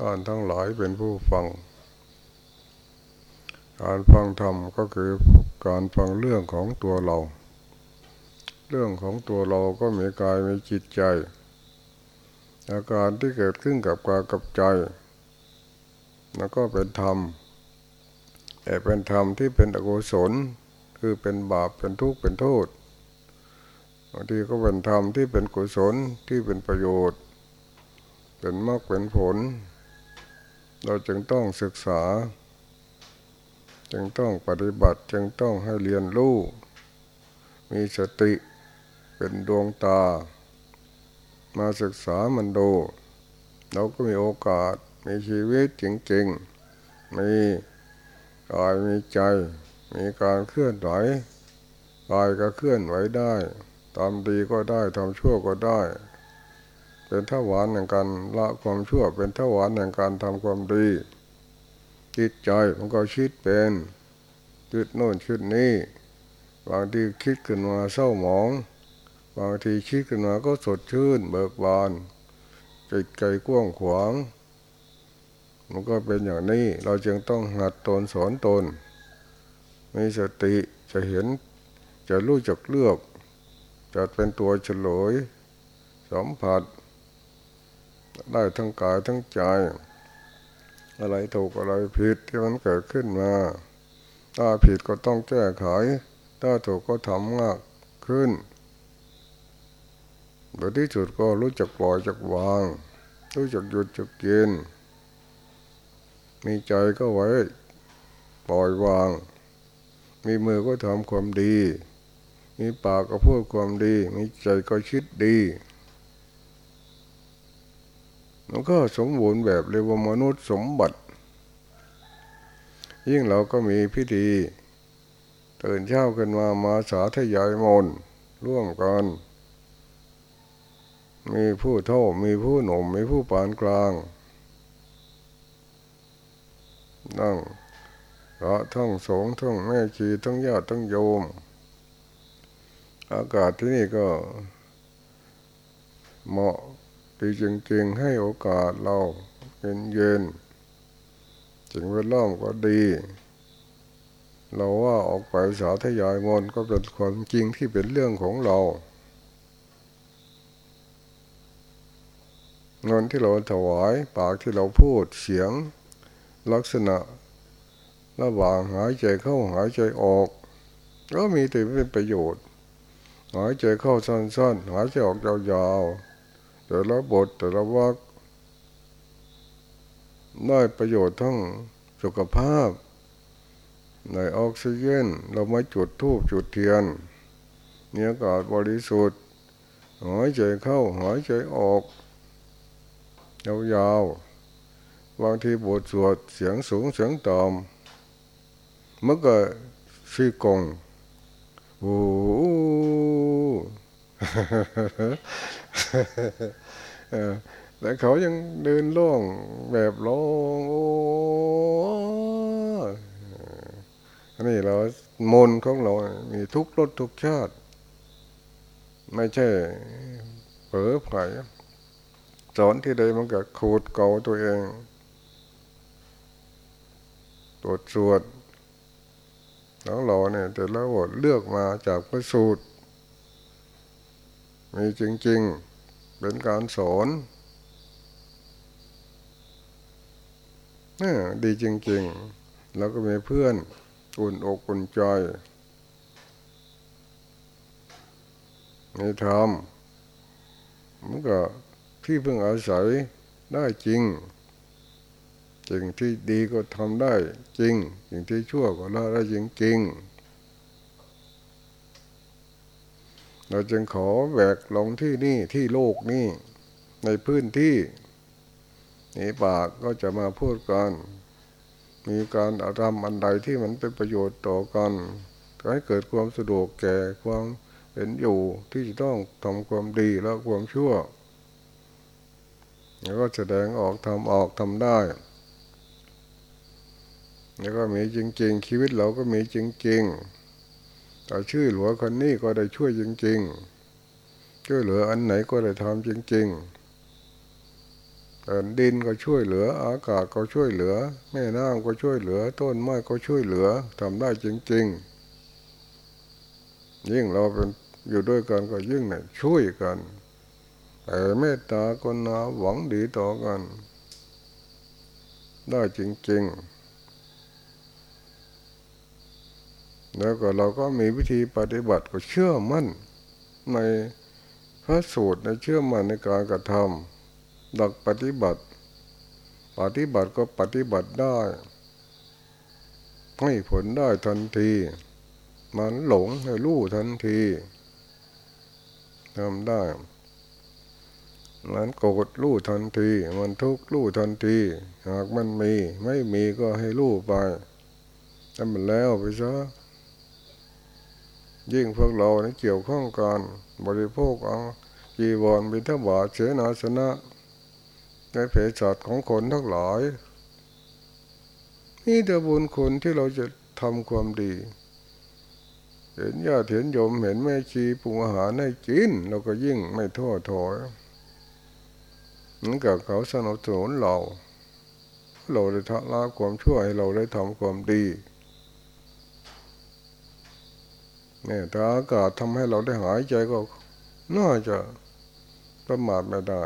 ท่านทั้งหลายเป็นผู้ฟัง การฟังธรรมก็คือการฟังเรื่องของตัวเรา เรื่องของตัวเราก็มีกายมีจิตใจ อาการที่เกิดขึ้นกับกายกับใจ แล้วก็เป็นธรรม แต่เป็นธรรมที่เป็นอกุศล คือเป็นบาปเป็นทุกข์เป็นโทษบางทีก็เป็นธรรมที่เป็นกุศลที่เป็นประโยชน์ เป็นมากเป็นผล เราจึงต้องศึกษา จึงต้องปฏิบัติจึงต้องให้เรียนรู้ มีสติเป็นดวงตา มาศึกษามันดู เราก็มีโอกาสมีชีวิตจริงๆ มีกายมีใจ มีการเคลื่อนไหวกายก็เคลื่อนไหวได้ทำดีก็ได้ทำชั่วก็ได้ เป็นทวารแห่งการละความชั่วเป็นทวารแห่งการทำความดีจิตใจมันก็คิดเป็นคิดโน่นคิดนี้ บางทีคิดขึ้นมาเศร้าหมอง บางทีคิดขึ้นมาก็สดชื่น เบิกบานจิตใจกว้างขวาง มันก็เป็นอย่างนี้ เราจึงต้องหัดตนสอนตนมีสติจะเห็นจะรู้จักเลือกจะเป็นตัวเฉลยสัมผัส ได้ทั้งกายทั้งใจ อะไรถูกอะไรผิดที่มันเกิดขึ้นมา ถ้าผิดก็ต้องแก้ไข ถ้าถูกก็ทำมากขึ้นโดยที่สุดก็รู้จักปล่อยจักวาง รู้จักหยุดจักกินมีใจก็ไว้ ปล่อยวาง มีมือก็ทำความดี มีปากก็พูดความดี มีใจก็คิดดี มันก็สมบูรณ์แบบเรียกว่ามนุษย์สมบัติ ยิ่งเราก็มีพิธีตื่นเช้าขึ้นมามาสาธยายมนร่วมกัน มีผู้เท่ามีผู้หนุ่มมีผู้ปานกลางนั่งพระทั้งสงทั้งแม่ชีทั้งญาติทั้งโยม อากาศที่นี่ก็เหมาะ ดีจริงๆให้โอกาสเราเป็นเย็นสิ่งแวดล้อมก็ดี เราว่าออกไปสาธยายมนก็เป็นความจริงที่เป็นเรื่องของเราเงินที่เราถวายปากที่เราพูดเสียงลักษณะระหว่างหายใจเข้าหายใจออก ก็มีแต่เป็นประโยชน์ หายใจเข้าสั้นๆ หายใจออกยาวๆ แต่ละบทแต่ละวักได้ประโยชน์ทั้งสุขภาพ ในออกซิเจนเราไม่จุดทูบจุดเทียนเนื้อากาศบริสุทธิ์หายใจเข้าหายใจออกยาวๆบางทีบทสวดเสียงสูงเสียงต่ำเมื่อก็ชีกงโอ้ แต่เขายังเดินล่องแบบล่องโอ้อันนี้เรามนของเรา มีทุกรสทุกชาติ ไม่ใช่เผลอไผ่สอนที่ใดมันก็ขูดเก่าตัวเองตรวจสวดแล้วเราเนี่ยแต่ละบทเลือกมาจากพระสูตร มีจริง ๆ เป็นการสอนนี่ดีจริง ๆ แล้วก็มีเพื่อนอุ่นอกอุ่นใจมีธรรมมันก็ที่เพิ่งอาศัยได้จริงสิ่งที่ดีก็ทำได้จริงสิ่งที่ชั่วก็ละได้จริงจริง เราจึงขอแบกลงที่นี่ที่โลกนี้ในพื้นที่นี่ปากก็จะมาพูดกัน มีการอาทำอันใดที่มันเป็นประโยชน์ต่อกันให้เกิดความสะดวกแก่ความเห็นอยู่ที่จะต้องทำความดีและความชั่วแล้วก็แสดงออกทำออกทำได้ แล้วก็มีจริง ๆ ชีวิตเราก็มีจริง ๆ แต่ชื่อหลวงคนนี้ก็ได้ช่วยจริง ๆ ช่วยเหลืออันไหนก็ได้ทำจริง ๆแผ่ดินก็ช่วยเหลือ อากาศก็ช่วยเหลือ แม่น้ำก็ช่วยเหลือ ต้นไม้ก็ช่วยเหลือทำได้จริง ๆ ยิ่งเราเป็นอยู่ด้วยกันก็ยิ่งเนี่ยช่วยกันแต่เมตตาคนนาหวังดีต่อกัน ได้จริง ๆ แล้วก็เราก็มีวิธีปฏิบัติก็เชื่อมั่น ในพระสูตรในเชื่อมั่นในการกระทำดักปฏิบัติ ปฏิบัติก็ปฏิบัติได้ ให้ผลได้ทันที มันหลงให้รู้ทันทีทำได้มันโกรธรู้ทันที มันทุกข์รู้ทันที หากมันมี ไม่มีก็ให้รู้ไปทำมันแล้วไปซะ ยิ่งพวกเราเนี่เกี่ยวข้องกันบริโภคเอาจีวรบิณฑบาตเสนาสนะในเพศสัตว์ของคนทั้งหลายนี่แต่บุญคุณที่เราจะทำความดี เห็นญาติเห็นโยมเห็นแม่ชีปรุงอาหารให้กินเราก็ยิ่งไม่ท้อถอยเหมือนกับเขาสนับสนุนเรา เราได้ทละความชั่วให้เราได้ทำความดี เนี่ยถ้าอากาศทำให้เราได้หายใจก็น่าจะประมาทไม่ได้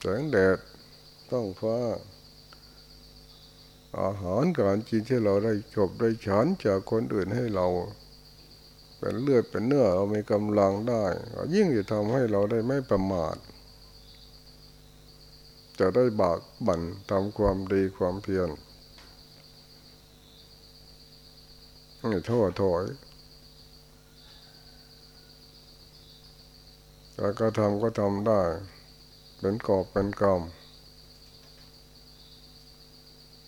แสงแดดต้องฟ้า อาหารการกินที่เราได้จบได้ฉันจากคนอื่นให้เรา เป็นเลือดเป็นเนื้อเรามีกำลังได้ ยิ่งจะทำให้เราได้ไม่ประมาท จะได้บากบั่นทำความดีความเพียร ไม่ท้อถอยแต่ก็ทำก็ทำได้ เป็นกอบเป็นกรรม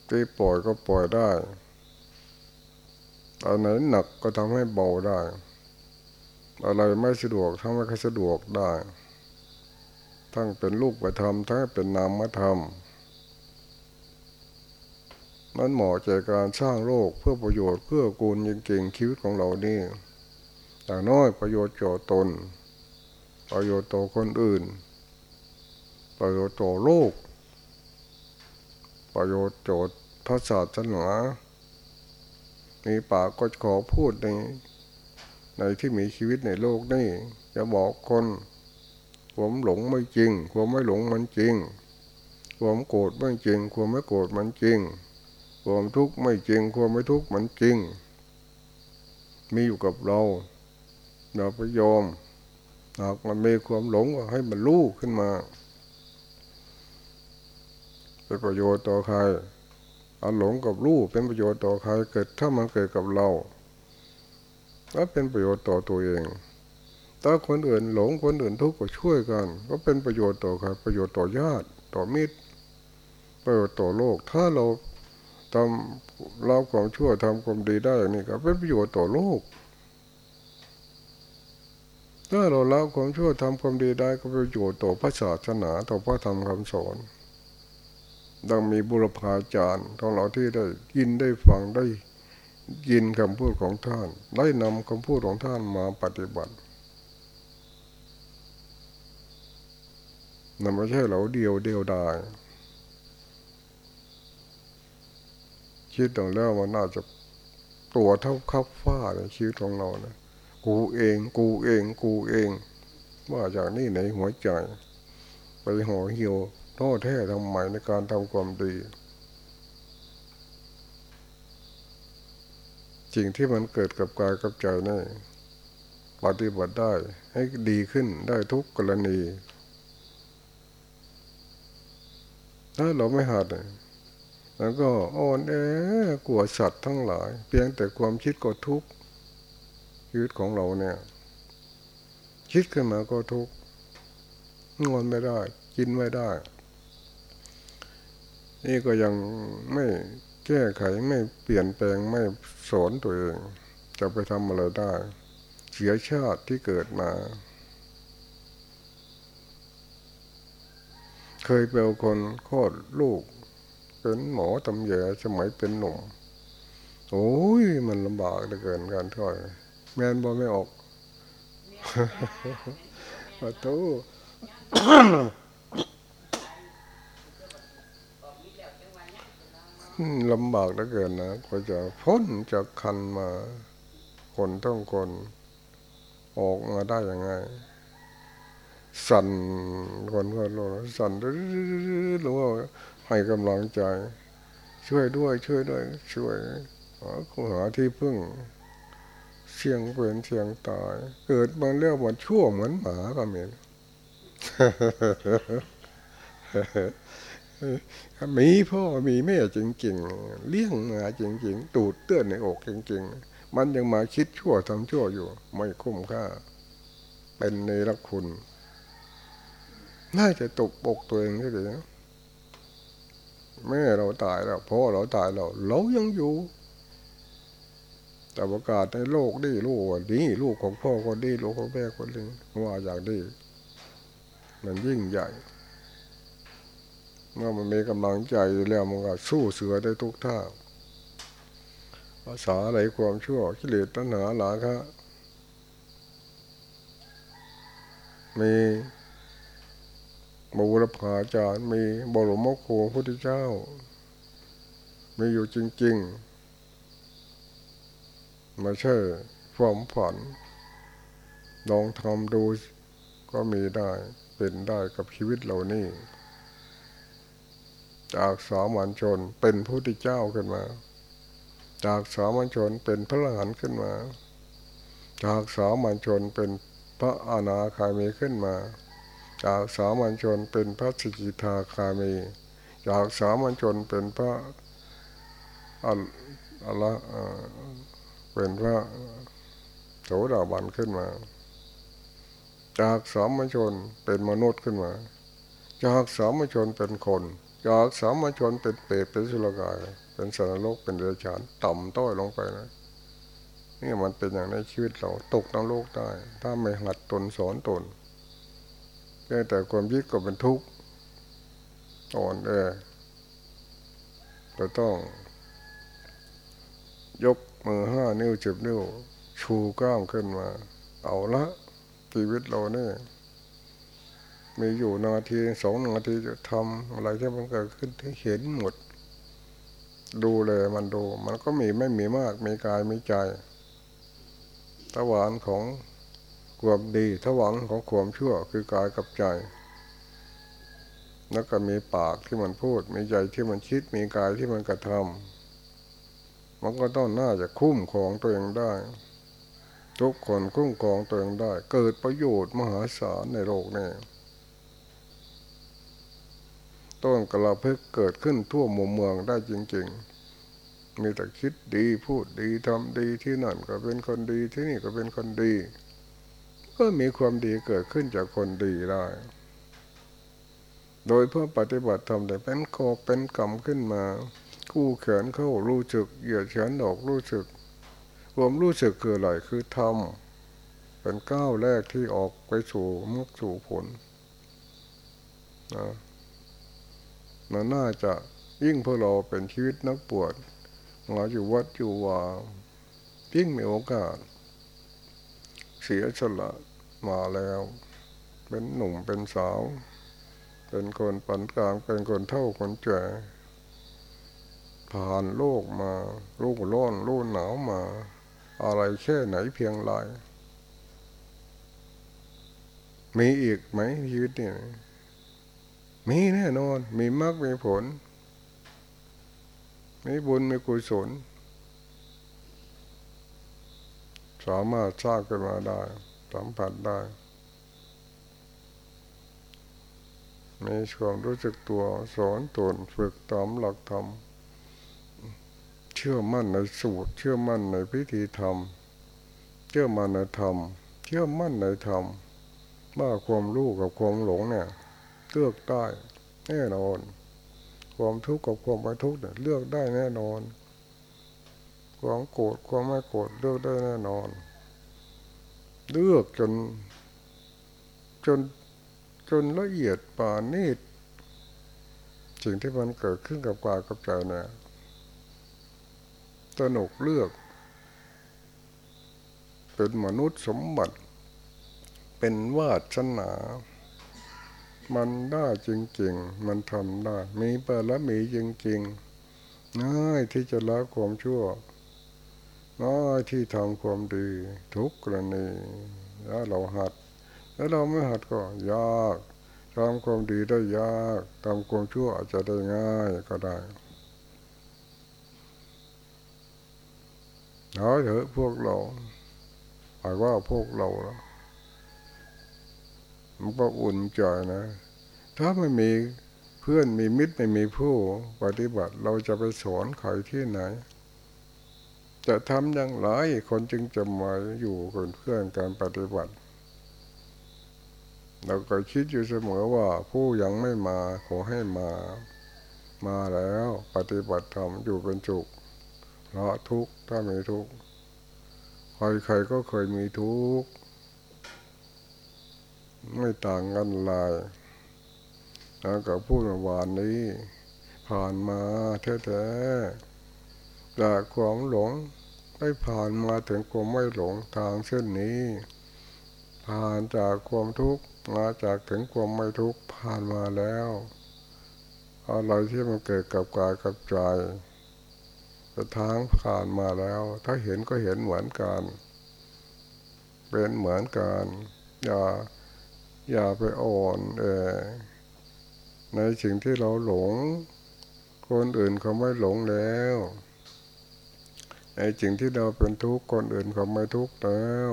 ที่ปล่อยก็ปล่อยได้อันไหนหนักก็ทำให้เบาได้ อะไรไม่สะดวกทำให้สะดวกได้ ทั้งเป็นลูกไปทำทั้งเป็นนามมาทำ มันเหมาะใจการสร้างโลกเพื่อประโยชน์เพื่อกูลจริงๆชีวิตของเรานี่แต่น้อยประโยชน์จ่อตน ประโยชน์ต่อคนอื่น ประโยชน์ต่อโลก ประโยชน์โจทย์พระศาสนามีปากก็ขอพูดในในที่มีชีวิตในโลกนี้จะบอกคนความหลงไม่จริงความไม่หลงมันจริงความโกรธไม่จริงความไม่โกรธมันจริง ความทุกข์ไม่จริง ความไม่ทุกข์มันจริง มีอยู่กับเราเราไปยอมหากมันมีความหลงก็ให้มันรู้ขึ้นมาเป็นประโยชน์ต่อใครอาหลงกับรู้เป็นประโยชน์ต่อใครเกิดถ้ามันเกิดกับเราก็เป็นประโยชน์ต่อตัวเอง ถ้าคนอื่นหลงคนอื่นทุกข์ก็ช่วยกัน ก็เป็นประโยชน์ต่อใครประโยชน์ต่อญาติ ต่อมิตร ประโยชน์ต่อโลก ถ้าเรา ทำเราความชั่วทำความดีได้อย่างนี้ก็เป็นประโยชน์ต่อโลก ถ้าเราละความชั่วทำความดีได้ก็เป็นประโยชน์ต่อพระศาสนาต่อพระธรรมคำสอน ดังมีบุรพาจารย์ของเราที่ได้ยินได้ฟังได้ยินคำพูดของท่าน ได้นำคำพูดของท่านมาปฏิบัตินั่นไม่ใช่เราเดียวเดียวดาย คิดตรงแล้วมันน่าจะตัวเท่าคับฟ้าในชีวิตของเรานะกูเอง กูเอง กูเอง ว่าจากนี่ในหัวใจ ไปห่อเหี่ยวท้อแท้ทำไมในการทำความดีสิ่งที่มันเกิดกับกายกับใจนี่ปฏิบัติได้ให้ดีขึ้นได้ทุกกรณี ถ้าเราไม่หัด แล้วก็อ่อนแอกลัวสัตว์ทั้งหลาย เพียงแต่ความคิดก็ทุกข์ชีวิตของเราเนี่ย คิดขึ้นมาก็ทุกข์งอนไม่ได้ กินไม่ได้ นี่ก็ยังไม่แก้ไขไม่เปลี่ยนแปลงไม่สอนตัวเอง จะไปทำอะไรได้ เสียชาติที่เกิดมา เคยเป็นคนโคลอดลูก เป็นหมอตำแยสมัยเป็นหนุ่มโอ้ยมันลำบากเหลือเกินการถ้อย แมนบอไม่ออกประตูลำบากเหลือเกินนะกว่าจะพ้นจากคันมา คนต้องคน ออกมาได้ยังไง สั่นคนก็รู้สั่นรู้ว่า ให้กำลังใจ ช่วยด้วย ช่วยด้วย ช่วยหาที่พึ่งเสียงเป็นเสียงตาย เกิดมาเรียกว่าชั่วเหมือนหมาก็มีมีพ่อมีแม่จริงๆ เลี้ยงมาจริง ๆ ตูดเตื้อนในอกจริง ๆ มันยังมาคิดชั่วทำชั่วอยู่ ไม่คุ้มค่า เป็นในรักคุณ น่าจะตกปกตัวเองก็ดีนะ แม่เราตายแล้วพ่อเราตายแล้วเรายังอยู่ แต่ประกาศในโลกดีลูกวันนี้ลูกของพ่อคนดีลูกของแม่คนนี้ว่าอย่างดีมันยิ่งใหญ่ เมื่อมันมีกำลังใจแล้วมันก็สู้เสือได้ทุกท่าภาษาอะไรความชั่วกิเลสตัณหาหลาคะมี บูรพาจารย์มีบรมโคพุทธเจ้า มีอยู่จริงๆไม่ใช่ความฝัน ลองทำดูก็มีได้เป็นได้กับชีวิตเรานี่ จากสามัญชนเป็นพระพุทธเจ้าขึ้นมา จากสามัญชนเป็นพระอรหันต์ขึ้นมา จากสามัญชนเป็นพระอนาคามีขึ้นมา จากสามัญชนเป็นพระสกิทาคามี จากสามัญชนเป็นพระอัลละเป็นพระโสดาบันขึ้นมา จากสามัญชนเป็นมนุษย์ขึ้นมา จากสามัญชนเป็นคน จากสามัญชนเป็นเปรตเป็นสุรกาย เป็นสัตว์โลกเป็นเดรัจฉานต่ำต้อยลงไปนะนี่มันเป็นอย่างในชีวิตเราตกนรกได้ ถ้าไม่หัดตนสอนตน แต่ความยึดก็เป็นทุกข์อ่อนแอเราต้อง ยกมือห้านิ้วจ็บนิ้ว ชูกล้ามขึ้นมา เอาละชีวิตเราเนี่ยมีอยู่นาทีสองนาทีจะทำอะไรที่มันเกิดขึ้นที่เห็นหมด ดูเลยมันดู มันก็มีไม่มีมาก มีกายมีใจทวารของ ความดีทวารของความชั่วคือกายกับใจ แล้วก็มีปากที่มันพูด มีใจที่มันคิด มีกายที่มันกระทำมันก็ต้องน่าจะคุ้มของตัวเองได้ ทุกคนคุ้มครองตัวเองได้ เกิดประโยชน์มหาศาลในโลกนี้ต้นกระพึกเกิดขึ้นทั่วมุมเมืองได้จริง ๆ มีแต่คิดดีพูดดีทำดีที่นั่นก็เป็นคนดีที่นี่ก็เป็นคนดี ก็มีความดีเกิดขึ้นจากคนดีได้ โดยเพื่อปฏิบัติทำแต่เป็นโคเป็นกรรมขึ้นมา กู้แขนเข้ารู้สึกเหยียดแขนออกรู้สึกรวมรู้สึกคืออะไรคือทำเป็นก้าวแรกที่ออกไปสู่มุกสู่ผลนะมันน่าจะยิ่งพวกเราเป็นชีวิตนักปวดมาอยู่วัดอยู่ว่ายิ่งมีโอกาส เสียสละ มาแล้ว เป็นหนุ่มเป็นสาว เป็นคนปันกลางเป็นคนเท่าคนแก่ผ่านโลกมาลูกร้อนลูกหนาวมา อะไรแค่ไหนเพียงไรมีอีกไหมชีวิตเนี่ยมีแน่นอน มีมรรคมีผล มีบุญมีกุศลสามารถสร้างขึ้นมาได้ สัมผัสได้มีความรู้สึกตัวสอนตนฝึกตามหลักธรรม เชื่อมั่นในสูตร เชื่อมั่นในพิธีธรรม เชื่อมั่นในธรรม เชื่อมั่นในธรรมว่าความรู้กับความหลงเนี่ยเลือกได้แน่นอน ความทุกข์กับความไม่ทุกข์เนี่ยเลือกได้แน่นอน ความโกรธความไม่โกรธเลือกได้แน่นอน เลือกจน จนจนละเอียดปานิดสิ่งที่มันเกิดขึ้นกับกายกับใจเนี่ยสนุกเลือก เป็นมนุษย์สมบัติ เป็นวาสนา มันได้จริง ๆ มันทำได้ มีบารมีจริงๆง่ายที่จะละความชั่ว ง่ายที่ทำความดี ทุกกรณีแล้วเราหัดแล้วเราไม่หัดก็ยากทำความดีได้ยากทำความชั่วอาจจะได้ง่ายก็ได้เอาเถอะพวกเราหมายว่าพวกเราแล้วมันก็อุ่นใจนะ ถ้าไม่มีเพื่อนมีมิตรไม่มีผู้ปฏิบัติ เราจะไปสอนใครที่ไหน จะทำอย่างไรคนจึงจะมาอยู่กับเพื่อนการปฏิบัติ เราก็คิดอยู่เสมอว่าผู้ยังไม่มาขอให้มา มาแล้วปฏิบัติธรรมอยู่เป็นจุกละทุกข์ถ้ามีทุกข์ใครๆก็เคยมีทุกข์ไม่ต่างกันเลยแล้วกับพูดวานนี้ ผ่านมาแท้ๆ จากความหลงได้ผ่านมาถึงความไม่หลงทางเส้นนี้ ผ่านจากความทุกข์มาจากถึงความไม่ทุกข์ผ่านมาแล้วอะไรที่มันเกิดกับกายกับใจแต่ทางผ่านมาแล้ว ถ้าเห็นก็เห็นเหมือนกัน เป็นเหมือนกันอย่าอย่าไปอ่อนเอในสิ่งที่เราหลง คนอื่นเขาไม่หลงแล้ว ในสิ่งที่เราเป็นทุกข์คนอื่นเขาไม่ทุกข์แล้ว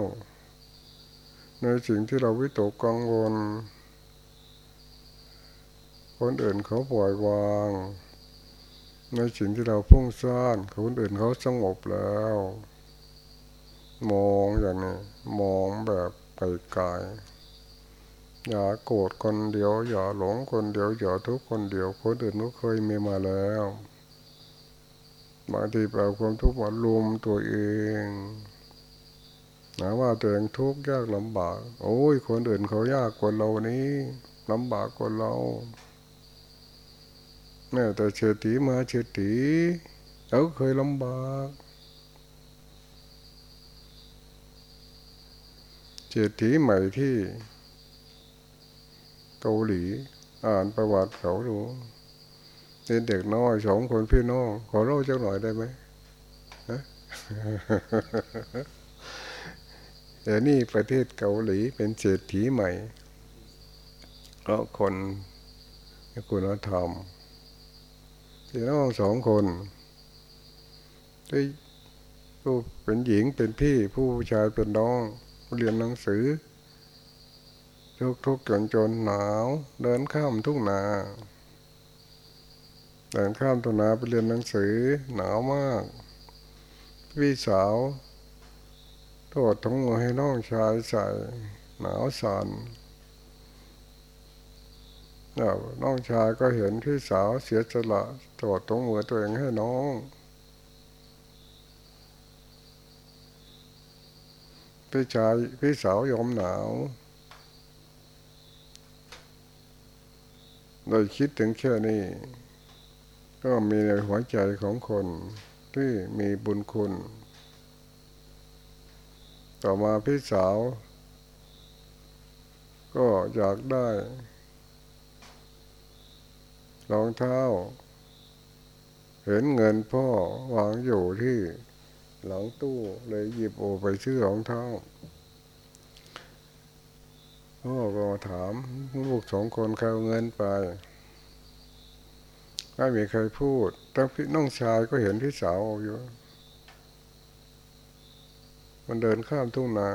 ในสิ่งที่เราวิตกกังวล คนอื่นเขาปล่อยวาง ในสิ่งที่เราพุ่งซ่านคนอื่นเขาสงบแล้ว มองอย่างนี้มองแบบไปไกลอย่าโกรธคนเดียวอย่าหลงคนเดียวอย่าทุกคนเดียวคนอื่นก็เคยมีมาแล้ว บางทีเอาความทุกข์มารวมตัวเองนะว่าตัวเองทุกข์ยากลำบาก โอ้ย คนอื่นเขายากกว่าเรานี้ลำบากกว่าเราแม่แต่เฉตีมาเฉตีเขาเคยลำบากเฉตีใหม่ที่เกาหลี อ่านประวัติเขาดู นเด็กน้อยสองคนพี่น้องขอเล่าจักหน่อยได้ไหมแต่นี่ประเทศเกาหลีเป็นเศรษฐีใหม่ก็คนคุณธรรมพี่น้องสองคนที่ผู้เป็นหญิงเป็นพี่ผู้ชายเป็นน้องเรียนหนังสือ ทุกทุกจนจนหนาว เดินข้ามทุ่งนา ดินข้ามทุ่งนาไปเรียนหนังสือหนาวมาก พี่สาวโทษทั้งหมดให้น้องชายใส่หนาวสันน้องชายก็เห็นพี่สาวเสียสละตรวจตรงมือตัวเองให้น้อง พี่ชายพี่สาวยอมหนาวเราคิดถึงแค่นี้ ก็มีในหัวใจของคนที่มีบุญคุณ ต่อมาพี่สาว ก็อยากได้รองเท้า เห็นเงินพ่อวางอยู่ที่หลังตู้เลยหยิบโอไปซื้อรองเท้าพ่อก็ถามลูกสองคนใครเอาเงินไป ไม่มีใครพูดตั้งพี่น้องชายก็เห็นพี่สาวอยู่ มันเดินข้ามทุ่งนา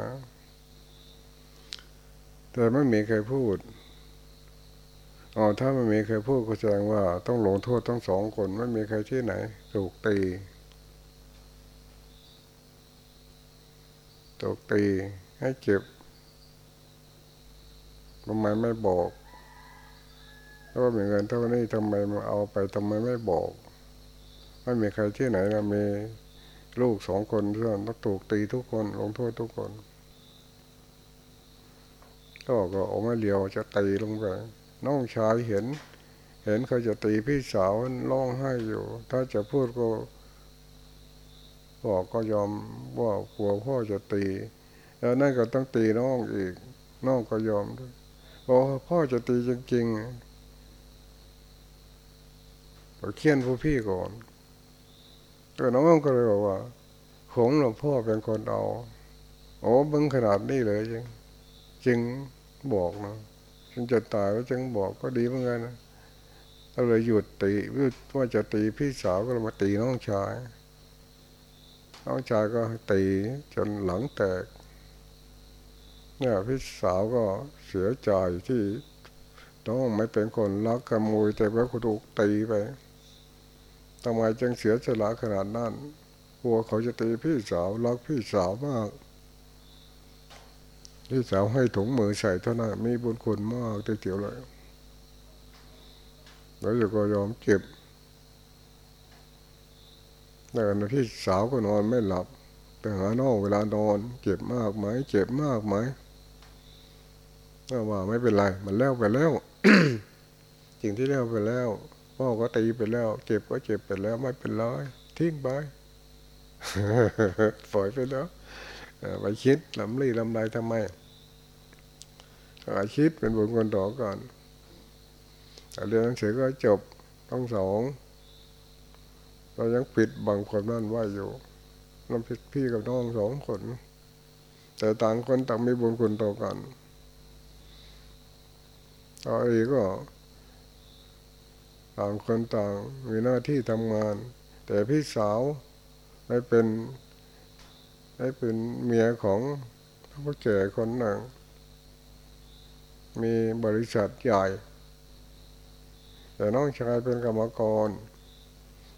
แต่ไม่มีใครพูดอ๋อถ้าไม่มีใครพูดก็แสดงว่า ต้องลงโทษทั้งสองคนไม่มีใครที่ไหน ถูกตีถูกตีให้เจ็บทำไมไม่บอก ถ้ามีเงินเท่านี้ทำไมมาเอาไปทำไมไม่บอก ไม่มีใครที่ไหนนะมีลูกสองคนเพื่อนต้องถูกตีทุกคนลงโทษทุกคน ก็ก็เอาไม่เลียวจะตีลงไปน้องชายเห็น เห็นเขาจะตีพี่สาวร้องไห้อยู่ ถ้าจะพูดก็บอกก็ยอมว่ากลัวพ่อจะตี แล้วนั่นก็ต้องตีน้องอีก น้องก็ยอมด้วยบอกพ่อจะตีจริงๆ เขียนผู้พี่ก่อนตัวน้องก็เลยบอกว่าของหลวงพ่อเป็นคนเอาโอ้บึงขนาดนี้เลยจริงจึงบอกนะจึงจะตายว่าจึงบอกก็ดีเหมือนกันนะเราเลยหยุดตีว่าจะตีพี่สาวก็เลยมาตีน้องชายน้องชายก็ตีจนหลังแตก เนี่ยพี่สาวก็เสียใจที่น้องไม่เป็นคนรักขโมยแต่ว่าถูกตีไป ทำไมจึงเสียสละขนาดนั้นกลัวเขาจะตีพี่สาวรักพี่สาวมากพี่สาวให้ถุงมือใส่เท่านั้นมีบุญคุณมากทีเดียวเลยแล้วก็ยอมเก็บแต่พี่สาวก็นอนไม่หลับไปหาน้องเวลานอนเจ็บมากไหมเจ็บมากไหมว่าไม่เป็นไร มันแล้วไปแล้วสิ่งที่แล้วไปแล้ว พ่อก็ตีไปแล้ว เจ็บก็เจ็บไปแล้วไม่เป็นไรทิ้งไปปล่อยไปแล้วไปคิดลำลี่ลำไรทำไมอาคิดเป็นบุญคนต่อก่อนเรียนหนังสือก็จบทั้งสองเรายังปิดบังความนั่นไว้อยู่น้ำพิพี่กับน้องสองคน แต่ต่างคนต่างมีบุญคุณต่อกันตอนนี้ก็ ต่างคนต่างมีหน้าที่ทำงาน แต่พี่สาวได้เป็นได้เป็นเมียของผู้แก่คนหนึ่ง มีบริษัทใหญ่ แต่น้องชายเป็นกรรมกร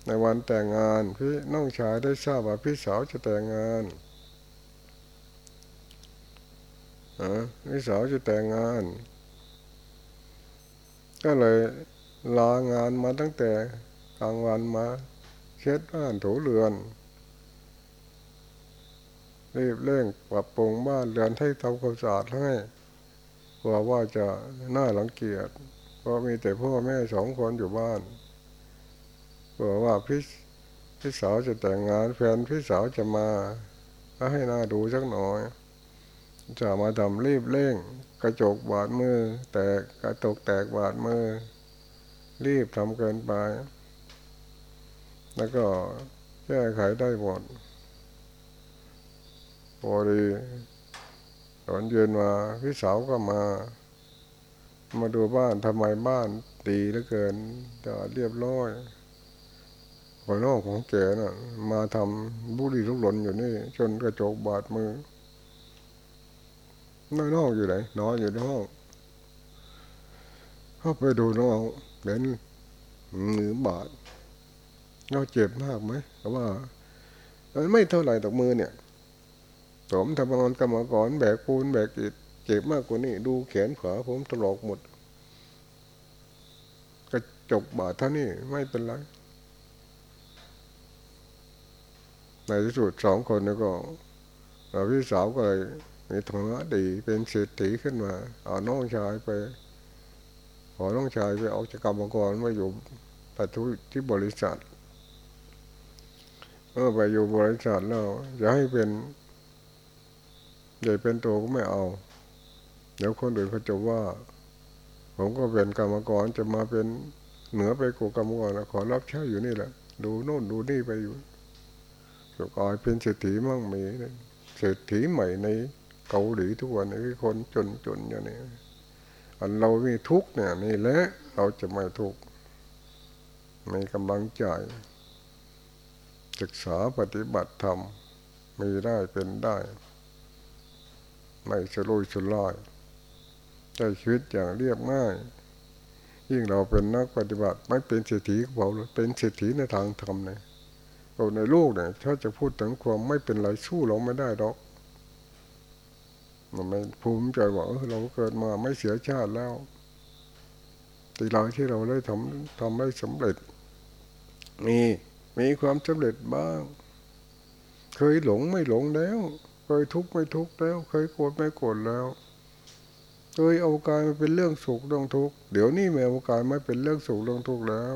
ในวันแต่งงานพี่น้องชายได้ทราบว่าพี่สาวจะแต่งงานอะพี่สาวจะแต่งงาน ก็เลย ลางานมาตั้งแต่กลางวันมาเช็ดบ้านถูเรือน รีบเร่งปรับปรุงบ้านเรือนให้ทำความสะอาดให้กลัวว่าจะน่าหลังเกียจเพราะมีแต่พ่อแม่สองคนอยู่บ้านกลัวว่าพี่พี่สาวจะแต่งงานแฟนพี่สาวจะมาก็ให้น่าดูสักหน่อย จะมาทำรีบเร่ง กระจกบาดมือ แตกกระตกแตกบาดมือ รีบทำเกินไป แล้วก็แก้ไขได้หมดพอดีตอนเย็นมาพี่สาวก็มา มาดูบ้านทำไมบ้านดีเหลือเกินจะเรียบร้อยคนนอกของแกน่ะ มาทำบุหรี่ลุกหล่นอยู่นี่ จนกระจกบาดมือน้อยนอกอยู่ไหนนอนอยู่ในห้องเข้าไปดูน้อง เห็นมือบาดเราเจ็บมากไหมแต่ว่าไม่เท่าไหร่ต่อมือเนี่ยผมทำงานกรรมกรแบกปูนแบกอิฐเจ็บมากกว่านี้ดูแขนขวาผมตลอกหมดกระจกบาดเท่านี้ไม่เป็นไรในที่สุดสองคนนี้ก็พี่สาวก็เลยมีฐานะดีเป็นเศรษฐีขึ้นมา เอาน้องชายไป อน้องชายไปออกจากกรรมกรมาอยู่ไปทุที่บริษัทเมื่อไปอยู่บริษัทแล้วจะให้เป็นใหญ่เป็นโตก็ไม่เอา เดี๋ยวคนอื่นเขาจะว่า ผมก็เป็นกรรมกรจะมาเป็นเหนือไปกูกรรมกรนะขอรับใช้อยู่นี่แหละ ดูโน่นดูนี่ไปอยู่สุกายเป็นเศรษฐีมั่งมีเศรษฐีใหม่ในเกาหลีทุกวันนี้คนจนจนอย่างนี้ อันเรามีทุกเนี่ยนี่แหละเราจะไม่ทุกมีกำลังใจศึกษาปฏิบัติธรรมมีได้เป็นได้ ไม่สลุยสุลอยใช้ชีวิตอย่างเรียบง่าย ยิ่งเราเป็นนักปฏิบัติ ไม่เป็นเศรษฐีของเราเป็นเศรษฐีในทางธรรมเนี่ยเราในโลกเนี่ยถ้าจะพูดถึงความไม่เป็นไรสู้เราไม่ได้หรอก มันไม่ภูมิใจว่าเราเกิดมาไม่เสียชาติแล้วตีเราที่เราได้ทำทำได้สำเร็จ มีมีความสำเร็จบ้าง เคยหลงไม่หลงแล้ว เคยทุกข์ไม่ทุกข์แล้ว เคยโกรธไม่โกรธแล้ว เคยเอากายมาเป็นเรื่องสุขเรื่องทุกข์เดี๋ยวนี้ไม่เอากายมาเป็นเรื่องสุขเรื่องทุกข์แล้ว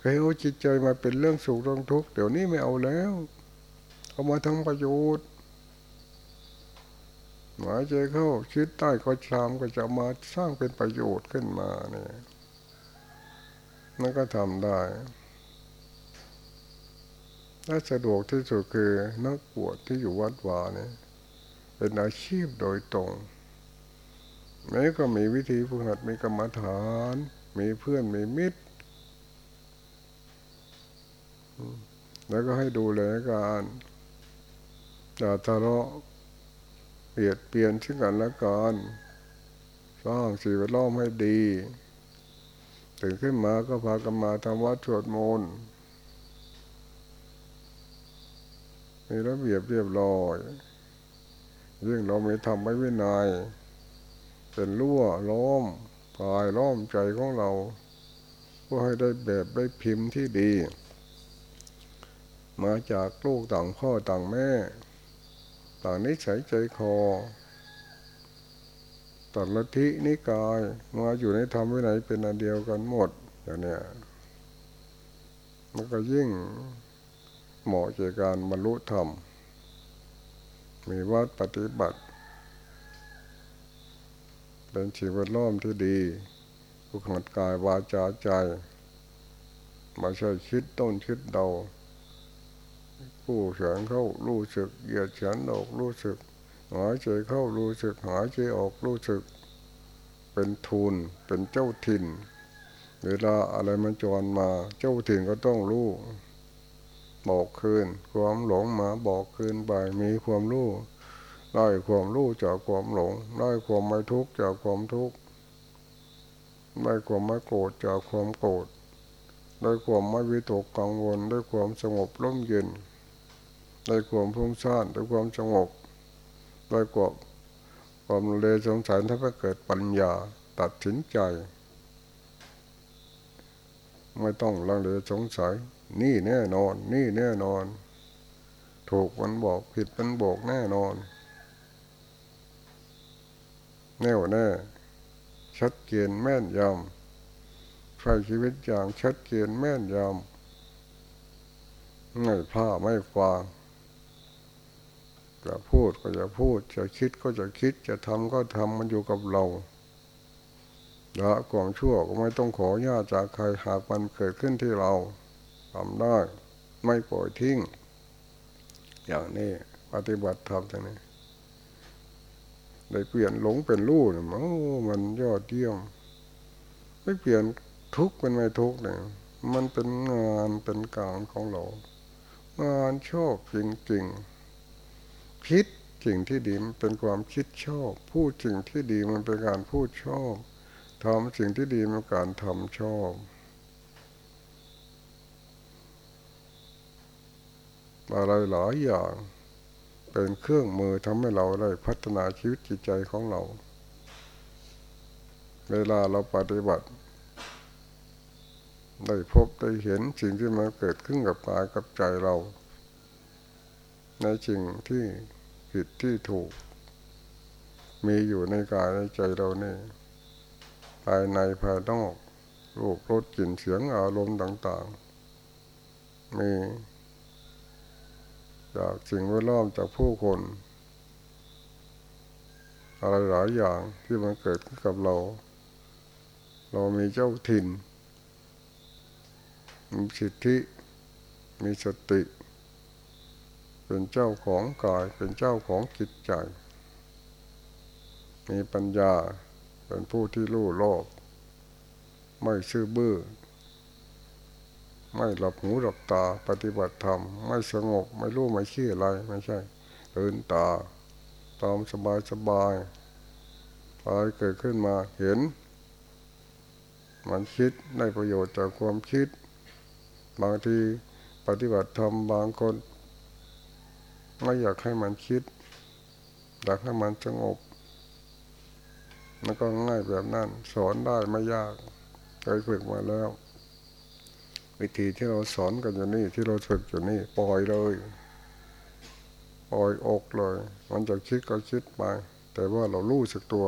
เคยเอาจิตใจมาเป็นเรื่องสุขเรื่องทุกข์เดี๋ยวนี้ไม่เอาแล้ว เอามาทั้งประโยชน์ หมายใจเข้าคิดใต้ก็ชามก็จะมาสร้างเป็นประโยชน์ขึ้นมาเนี่ยนั่นก็ทำได้ถ้าสะดวกที่สุดคือนักบวชที่อยู่วัดวาเนี่ยเป็นอาชีพโดยตรงแม้ก็มีวิธีฝึกหัดมีกรรมฐาน มีเพื่อนมีมิตร แล้วก็ให้ดูแลกันอย่าทะเลาะ เปลียนเปลี่ยนซึ่งกันและกันสร้างสิ่งแวดล้อมให้ดีตื่นขึ้นมาก็พากันมาทำวัดสวดมนต์มีระเบียบเรียบร้อยยิ่งเราไม่ทำไม่วินัยเป็นรั่วล้อมกายล้อมใจของเราเพื่อให้ได้แบบได้พิมพ์ที่ดี มาจากลูกต่างพ่อต่างแม่ ต่างนิสัยใจคอต่างลัทธินิกายมาอยู่ในธรรมวินัยเป็นอันเดียวกันหมดอย่างเนี้ยมันก็ยิ่งเหมาะแก่การบรรลุธรรม มีวัดปฏิบัติ เป็นชีวิตล้อมที่ดีผูกหัดกายวาจาใจมาใช่คิดต้นคิดเดา ผู้ฉียนเข้ารู้สึกเหยียดฉียนออกรู้สึกหายใจเข้ารู้สึกหายใจออกรู้สึก เป็นทุนเป็นเจ้าถิ่นเวลาอะไรมันจรมาเจ้าถิ่นก็ต้องรู้บอกคืน ความหลงมาบอกคืนไปมีความรู้ได้ความรู้จากความหลงได้ความไม่ทุกข์จากความทุกข์ได้ความไม่โกรธจากความโกรธได้ความไม่วิตกกังวลได้ความสงบร่มเย็น ได้ความพุ่งซ่านได้ความสงบได้ความความเลสงสัยถ้าเกิดปัญญาตัดสินใจ ไม่ต้องลังเลสงสัย นี่แน่นอน นี่แน่นอน ถูกมันบอกผิดมันบอกแน่นอน แน่วแน่ชัดเจนแม่นยำใช้ชีวิตอย่างชัดเจนแม่นยำไม่พลาดไม่ฟัง จะพูดก็จะพูด จะคิดก็จะคิด จะทำก็ทำมันอยู่กับเราละความชั่วก็ไม่ต้องขอญาตจากใครหากมันเกิดขึ้นที่เราทำได้ไม่ปล่อยทิ้ง อย่างนี้ปฏิบัติธรรมอย่างนี้ได้เปลี่ยนหลงเป็นรู้เนี่ยมันยอดเยี่ยมไม่เปลี่ยนทุกข์เป็นไม่ทุกข์เนี่ยมันเป็นงานเป็นการของเรางานชอบจริงๆ คิดสิ่งที่ดีมันเป็นความคิดชอบ พูดสิ่งที่ดีมันเป็นการพูดชอบทำสิ่งที่ดีมันการทำชอบอะไรหลายอย่างเป็นเครื่องมือทำให้เราได้พัฒนาชีวิตจิตใจของเรา เวลาเราปฏิบัติ ได้พบได้เห็นสิ่งที่มันเกิดขึ้นกับกายกับใจเรา ในสิ่งที่ ผิดที่ถูก มีอยู่ในกายในใจเรานี่ภายในภายนอกรูปรสกลิ่นเสียงอารมณ์ต่าง ๆ มีจากสิ่งแวดล้อมจากผู้คน อะไรหลายอย่างที่มันเกิดขึ้นกับเรา เรามีเจ้าถิ่น มีสิทธิ มีสติ เป็นเจ้าของกาย เป็นเจ้าของจิตใจ มีปัญญาเป็นผู้ที่รู้โลก ไม่ซื่อบื้อ ไม่หลับหูหลับตาปฏิบัติธรรม ไม่สงบ ไม่รู้ไม่ชี้อะไร ไม่ใช่ตื่นตา ตามสบายสบายอะไรเกิดขึ้นมาเห็น มันคิดได้ประโยชน์จากความคิด บางทีปฏิบัติธรรมบางคน ไม่อยากให้มันคิด อยากให้มันสงบมันก็ง่ายแบบนั้น สอนได้ไม่ยากเคยฝึกมาแล้ว วิธีที่เราสอนกันอยู่นี่ที่เราฝึกอยู่นี่ปล่อยเลยปล่อยอกเลย มันจะคิดก็คิดไป แต่ว่าเรารู้สึกตัว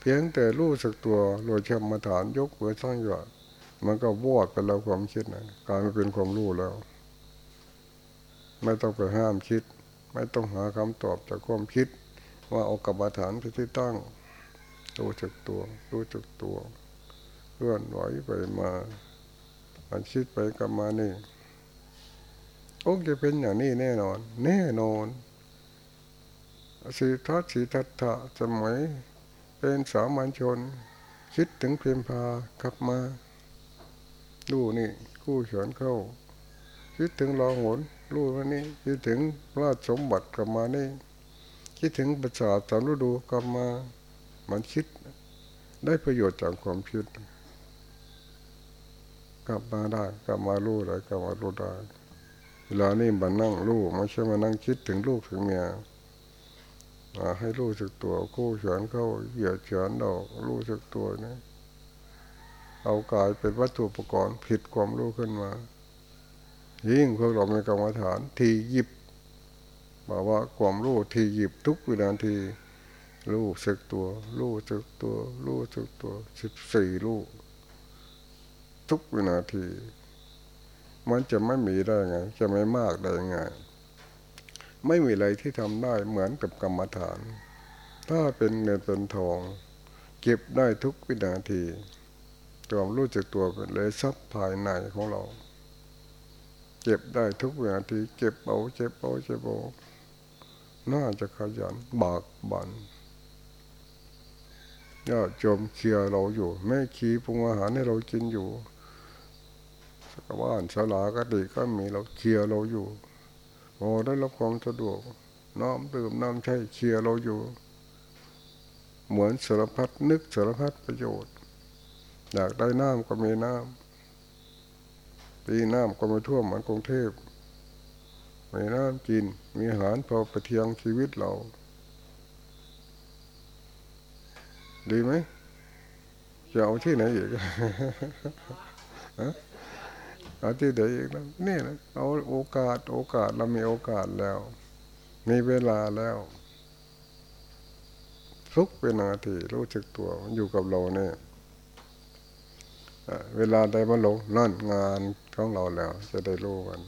เพียงแต่รู้สึกตัวโดยเชื่อมาฐานยกเวอสร้างอยู่มันก็วอดไปแล้วความคิดนะกลายเป็นความรู้แล้ว ไม่ต้องไปห้ามคิด ไม่ต้องหาคำตอบจากความคิด ว่าเอากับฐานที่ตั้งรู้จักตัวรู้จักตัวเคลื่อนไหวไปมามันคิดไปกับมานี่โองค์จะเป็นอย่างนี้แน่นอน แน่นอนสีทัศสีทัตถะสมัยเป็นสามัญชน คิดถึงเพียมพากลับมา ดูนี่กู้เฉินเข้า คิดถึงรอหน รู้ว่านี่คิดถึงราชสมบัติกลับมานี่ คิดถึงประสาทสามฤดูกลับมามันคิดได้ประโยชน์จากความคิด กลับมาได้กลับมารู้ได้กลับมารู้ได้เวลานี่มันนั่งรู้ไม่ใช่มานั่งคิดถึงลูกถึงเมียให้รู้สึกตัวคู่เฉินเข้าเหยียดเฉินดอกรู้สึกตัวนะเอากายเป็นวัตถุประกอบผิดความรู้ขึ้นมา ยิ่งพวกเราในกรรมฐานทีหยิบบอกว่าความรู้ทีหยิบทุกวินาทีรู้สึกตัวรู้สึกตัวรู้สึกตัวสิบสี่รู้ทุกวินาที มันจะไม่มีได้ไง จะไม่มากได้ไง ไม่มีอะไรที่ทำได้เหมือนกับกรรมฐาน ถ้าเป็นเงินเป็นทอง เก็บได้ทุกวินาทีความรู้จักตัวเป็นเลยทรัพย์ภายในของเรา เก็บได้ทุกนาทีเก็บเอาเจ็บเอาเจ็บเอาน่าจะขยันบากบันย่จมเคลียเราอยู่ แม่ขีปรุงอาหารให้เรากินอยู่สกบ้านสลากติก็มีเราเคลียเราอยู่โอ้ได้รับความสะดวก น้ำดื่มน้ำใช้เคลียเราอยู่ เหมือนสารพัดนึกสารพัดประโยชน์ อยากได้น้ำก็มีน้ำ ปีน้ำก็ไม่ท่วมเหมือนกรุงเทพมีน้ำกิน มีอาหารพอประเทียงชีวิตเรา ดีไหมจะเอาที่ไหนอีกเอาที่ไหนอีกนะนี่นะเอาโอกาส โอกาสเรามีโอกาสแล้ว มีเวลาแล้วทุกเวลาทีรู้จักตัวมันอยู่กับเราเนี่ย เวลาใดมาลงนั่นงานของเราแล้ว จะได้รู้กัน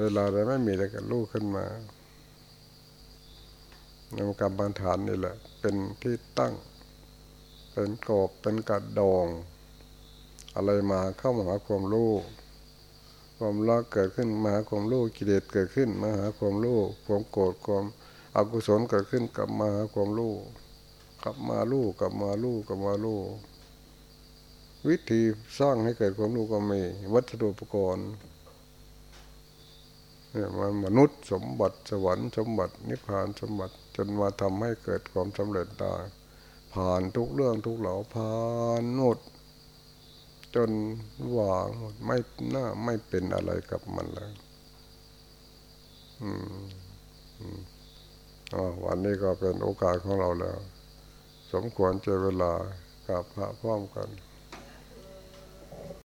เวลาใดไม่มีอะไรกันรู้ขึ้นมานำกรรมฐานนี่แหละ เป็นที่ตั้ง เป็นกอบเป็นกัดดอง อะไรมาเข้ามาหาความรู้ความรักเกิดขึ้นมาหาความรู้กิเลสเกิดขึ้นมาหาความรู้ความโกรธความอกุศลเกิดขึ้นกลับมาหาความรู้กลับมาลู่กลับมาลู่กลับมาลู่ วิธีสร้างให้เกิดความรู้ก็มี วัตถุอุปกรณ์เนี่ยมันมนุษย์สมบัติสวรรค์สมบัตินิพพานสมบัติจนมาทำให้เกิดความสำเร็จได้ผ่านทุกเรื่องทุกเหล่าผ่านหมดจนวางหมดไม่น่าไม่เป็นอะไรกับมันแล้วอืมอืมอ๋อวันนี้ก็เป็นโอกาสของเราแล้ว สมควรเจอเวลากับพระพร้อมกัน